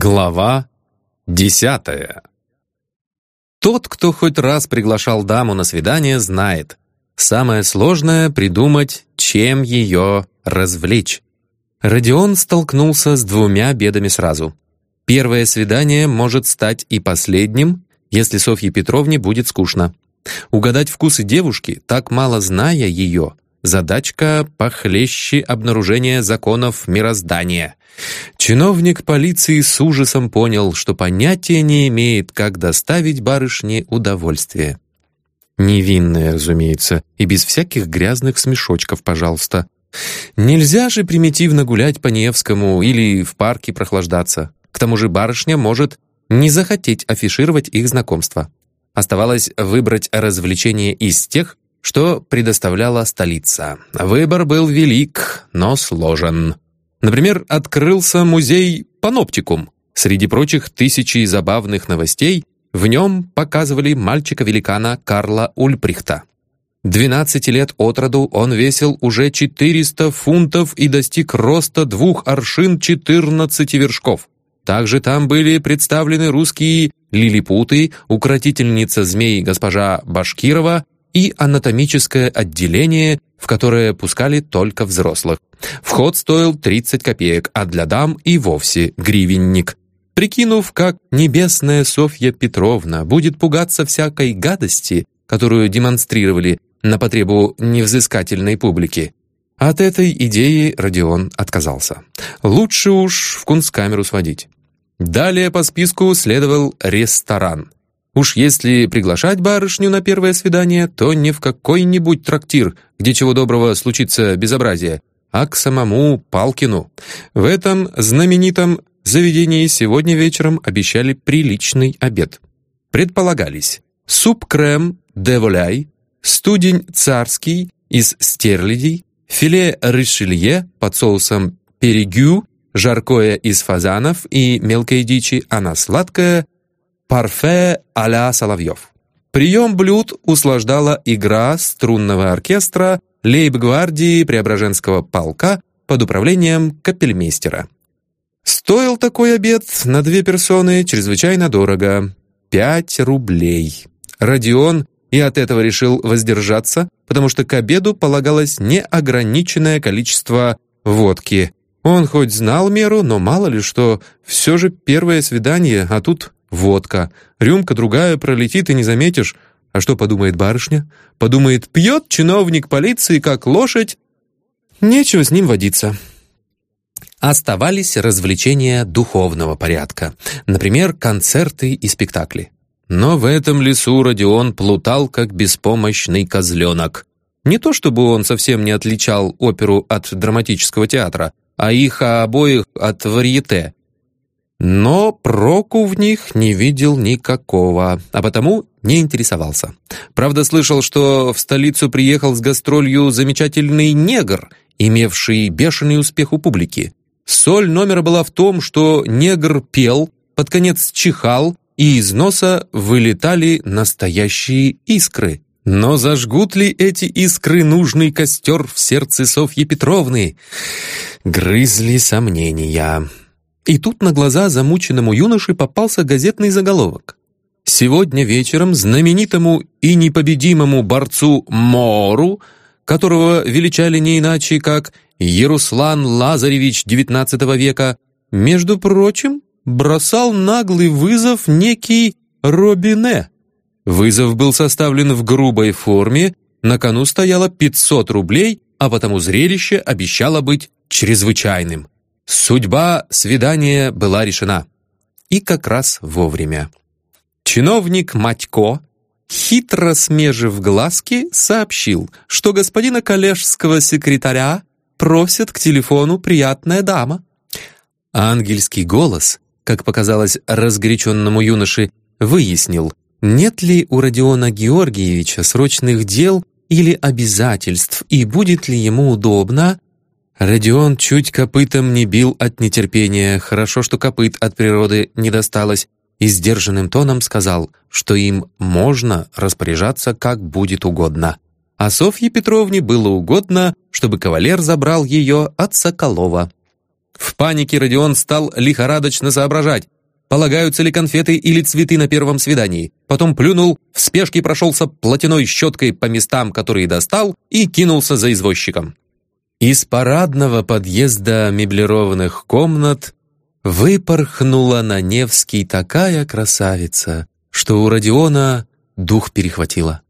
Глава десятая Тот, кто хоть раз приглашал даму на свидание, знает. Самое сложное — придумать, чем ее развлечь. Родион столкнулся с двумя бедами сразу. Первое свидание может стать и последним, если Софье Петровне будет скучно. Угадать вкусы девушки, так мало зная ее, задачка похлеще обнаружения законов мироздания. Чиновник полиции с ужасом понял, что понятия не имеет, как доставить барышне удовольствие. Невинное, разумеется, и без всяких грязных смешочков, пожалуйста. Нельзя же примитивно гулять по Невскому или в парке прохлаждаться. К тому же барышня может не захотеть афишировать их знакомство. Оставалось выбрать развлечение из тех, что предоставляла столица. Выбор был велик, но сложен. Например, открылся музей «Паноптикум». Среди прочих тысячи забавных новостей в нем показывали мальчика-великана Карла Ульприхта. 12 лет от роду он весил уже 400 фунтов и достиг роста двух аршин 14 вершков. Также там были представлены русские лилипуты, укротительница змей госпожа Башкирова и анатомическое отделение, в которое пускали только взрослых. Вход стоил 30 копеек, а для дам и вовсе гривенник. Прикинув, как небесная Софья Петровна будет пугаться всякой гадости, которую демонстрировали на потребу невзыскательной публики, от этой идеи Родион отказался. Лучше уж в кунсткамеру сводить. Далее по списку следовал ресторан. Уж если приглашать барышню на первое свидание, то не в какой-нибудь трактир, где чего доброго случится безобразие, а к самому Палкину. В этом знаменитом заведении сегодня вечером обещали приличный обед. Предполагались суп-крем деволяй, студень царский из стерлядей, филе ришелье под соусом перегю, жаркое из фазанов и мелкой дичи, а на сладкое – парфе а-ля Соловьев. Прием блюд услаждала игра струнного оркестра лейб-гвардии Преображенского полка под управлением капельмейстера. Стоил такой обед на две персоны чрезвычайно дорого – пять рублей. Родион и от этого решил воздержаться, потому что к обеду полагалось неограниченное количество водки. Он хоть знал меру, но мало ли что, все же первое свидание, а тут водка. Рюмка другая пролетит и не заметишь, а что подумает барышня? Подумает, пьет чиновник полиции, как лошадь. Нечего с ним водиться. Оставались развлечения духовного порядка. Например, концерты и спектакли. Но в этом лесу Родион плутал, как беспомощный козленок. Не то чтобы он совсем не отличал оперу от драматического театра, а их обоих от варьете. Но проку в них не видел никакого, а потому не интересовался. Правда, слышал, что в столицу приехал с гастролью замечательный негр, имевший бешеный успех у публики. Соль номера была в том, что негр пел, под конец чихал, и из носа вылетали настоящие искры. Но зажгут ли эти искры нужный костер в сердце Софьи Петровны? Грызли сомнения. И тут на глаза замученному юноше попался газетный заголовок. Сегодня вечером знаменитому и непобедимому борцу Мору, которого величали не иначе, как Еруслан Лазаревич XIX века, между прочим, бросал наглый вызов некий Робине. Вызов был составлен в грубой форме, на кону стояло 500 рублей, а потому зрелище обещало быть чрезвычайным. Судьба свидания была решена. И как раз вовремя. Чиновник Матько, хитро смежив глазки, сообщил, что господина коллежского секретаря просит к телефону приятная дама. Ангельский голос, как показалось разгоряченному юноше, выяснил, нет ли у Родиона Георгиевича срочных дел или обязательств, и будет ли ему удобно Родион чуть копытом не бил от нетерпения, хорошо, что копыт от природы не досталось, и сдержанным тоном сказал, что им можно распоряжаться как будет угодно. А Софье Петровне было угодно, чтобы кавалер забрал ее от Соколова. В панике Родион стал лихорадочно соображать, полагаются ли конфеты или цветы на первом свидании. Потом плюнул, в спешке прошелся платяной щеткой по местам, которые достал, и кинулся за извозчиком. Из парадного подъезда меблированных комнат выпорхнула на Невский такая красавица, что у Родиона дух перехватило.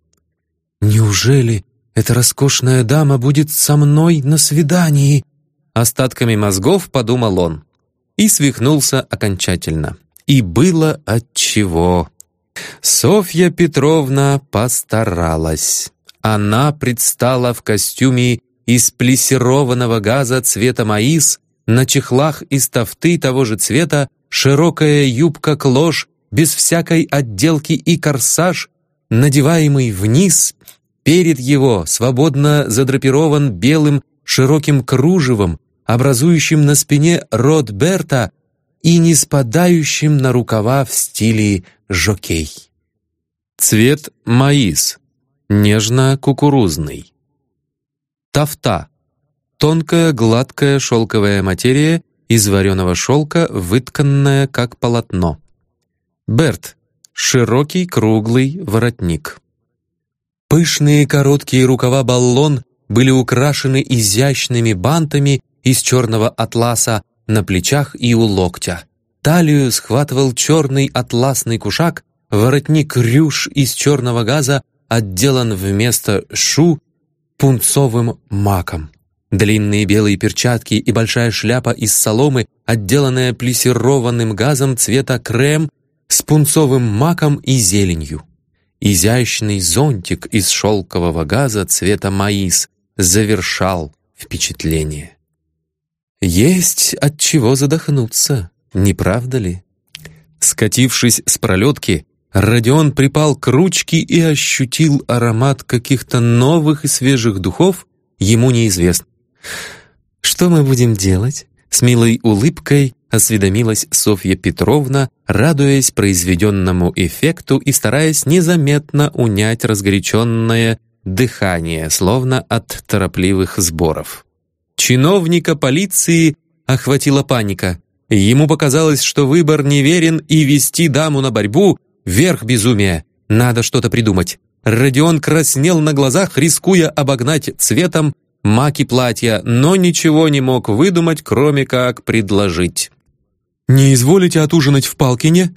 «Неужели эта роскошная дама будет со мной на свидании?» Остатками мозгов подумал он. И свихнулся окончательно. И было отчего. Софья Петровна постаралась. Она предстала в костюме из плессированного газа цвета маис, на чехлах из тафты того же цвета, широкая юбка-клош, без всякой отделки и корсаж, надеваемый вниз, перед его свободно задрапирован белым широким кружевом, образующим на спине рот Берта и не спадающим на рукава в стиле жокей. Цвет маис, нежно-кукурузный. Тафта. Тонкая, гладкая шелковая материя из вареного шелка, вытканная как полотно. Берт. Широкий круглый воротник. Пышные короткие рукава баллон были украшены изящными бантами из черного атласа на плечах и у локтя. Талию схватывал черный атласный кушак, воротник рюш из черного газа отделан вместо шу пунцовым маком. Длинные белые перчатки и большая шляпа из соломы, отделанная плессированным газом цвета крем с пунцовым маком и зеленью. Изящный зонтик из шелкового газа цвета маис завершал впечатление. Есть от чего задохнуться, не правда ли? Скатившись с пролетки, Родион припал к ручке и ощутил аромат каких-то новых и свежих духов, ему неизвестно. «Что мы будем делать?» С милой улыбкой осведомилась Софья Петровна, радуясь произведенному эффекту и стараясь незаметно унять разгоряченное дыхание, словно от торопливых сборов. Чиновника полиции охватила паника. Ему показалось, что выбор неверен, и вести даму на борьбу — верх безумия. Надо что-то придумать. Родион краснел на глазах, рискуя обогнать цветом маки платья, но ничего не мог выдумать, кроме как предложить. «Не изволите отужинать в Палкине?»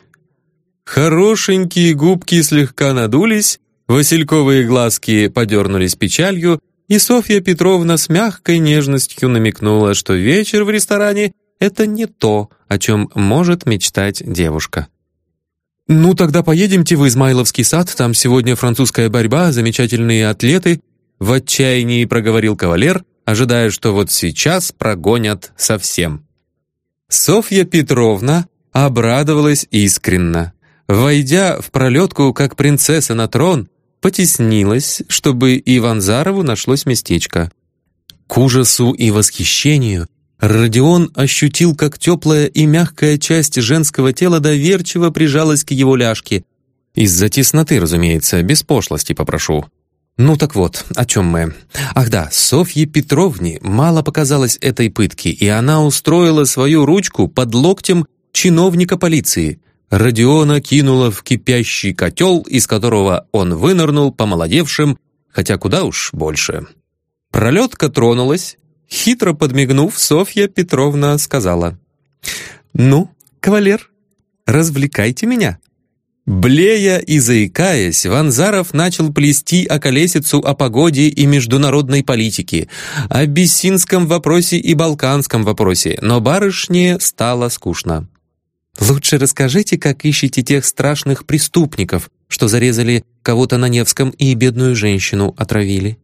Хорошенькие губки слегка надулись, васильковые глазки подернулись печалью, и Софья Петровна с мягкой нежностью намекнула, что вечер в ресторане — это не то, о чем может мечтать девушка. «Ну, тогда поедемте в Измайловский сад, там сегодня французская борьба, замечательные атлеты», в отчаянии проговорил кавалер, ожидая, что вот сейчас прогонят совсем. Софья Петровна обрадовалась искренно. Войдя в пролетку, как принцесса на трон, потеснилась, чтобы и Ванзарову нашлось местечко. К ужасу и восхищению Родион ощутил, как теплая и мягкая часть женского тела доверчиво прижалась к его ляжке. Из-за тесноты, разумеется, без пошлости попрошу. Ну так вот, о чем мы? Ах да, Софье Петровне мало показалось этой пытки, и она устроила свою ручку под локтем чиновника полиции — Родиона кинула в кипящий котел, из которого он вынырнул помолодевшим, хотя куда уж больше. Пролетка тронулась. Хитро подмигнув, Софья Петровна сказала. «Ну, кавалер, развлекайте меня». Блея и заикаясь, Ванзаров начал плести околесицу о погоде и международной политике, о бессинском вопросе и балканском вопросе, но барышне стало скучно. Лучше расскажите, как ищете тех страшных преступников, что зарезали кого-то на Невском и бедную женщину отравили».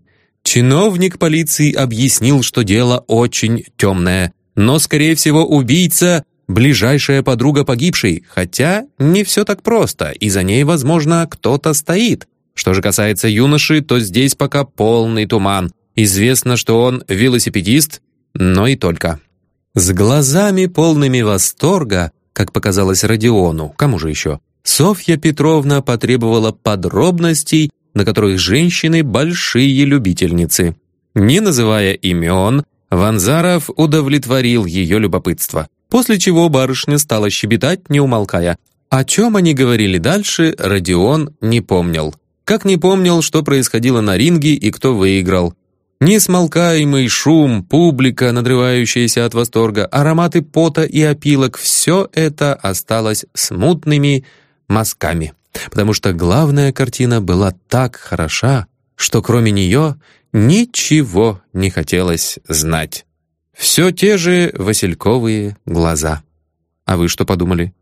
Чиновник полиции объяснил, что дело очень темное, но, скорее всего, убийца — ближайшая подруга погибшей, хотя не все так просто, и за ней, возможно, кто-то стоит. Что же касается юноши, то здесь пока полный туман. Известно, что он велосипедист, но и только. С глазами полными восторга как показалось Родиону, кому же еще, Софья Петровна потребовала подробностей, на которых женщины большие любительницы. Не называя имен, Ванзаров удовлетворил ее любопытство, после чего барышня стала щебетать, не умолкая. О чем они говорили дальше, Родион не помнил. Как не помнил, что происходило на ринге и кто выиграл. Несмолкаемый шум, публика, надрывающаяся от восторга, ароматы пота и опилок — все это осталось смутными мазками. Потому что главная картина была так хороша, что кроме нее ничего не хотелось знать. Все те же васильковые глаза. А вы что подумали?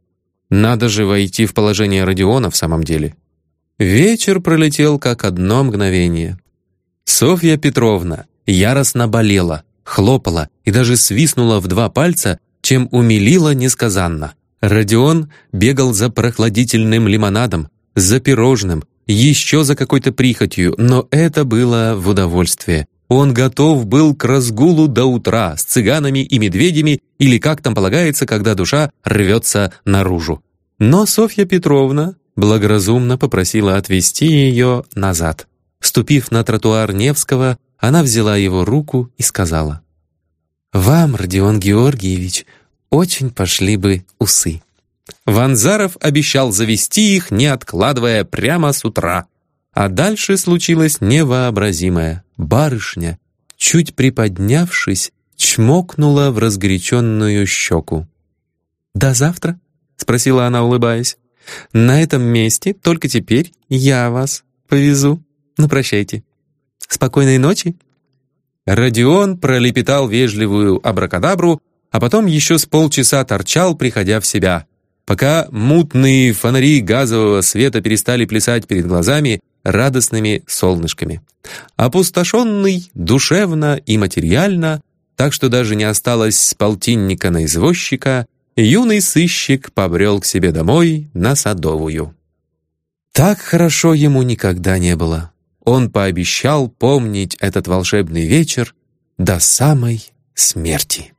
Надо же войти в положение Родиона в самом деле. Вечер пролетел как одно мгновение. Софья Петровна яростно болела, хлопала и даже свистнула в два пальца, чем умилила несказанно. Родион бегал за прохладительным лимонадом, за пирожным, еще за какой-то прихотью, но это было в удовольствие. Он готов был к разгулу до утра с цыганами и медведями или как там полагается, когда душа рвется наружу. Но Софья Петровна благоразумно попросила отвезти ее назад. Ступив на тротуар Невского, она взяла его руку и сказала, «Вам, Родион Георгиевич, очень пошли бы усы». Ванзаров обещал завести их, не откладывая прямо с утра. А дальше случилось невообразимое. Барышня, чуть приподнявшись, чмокнула в разгоряченную щеку. «До завтра?» — спросила она, улыбаясь. На этом месте только теперь я вас повезу. Ну, прощайте. Спокойной ночи». Родион пролепетал вежливую абракадабру, а потом еще с полчаса торчал, приходя в себя. Пока мутные фонари газового света перестали плясать перед глазами радостными солнышками. Опустошенный душевно и материально, так что даже не осталось полтинника на извозчика, юный сыщик побрел к себе домой на Садовую. Так хорошо ему никогда не было. Он пообещал помнить этот волшебный вечер до самой смерти.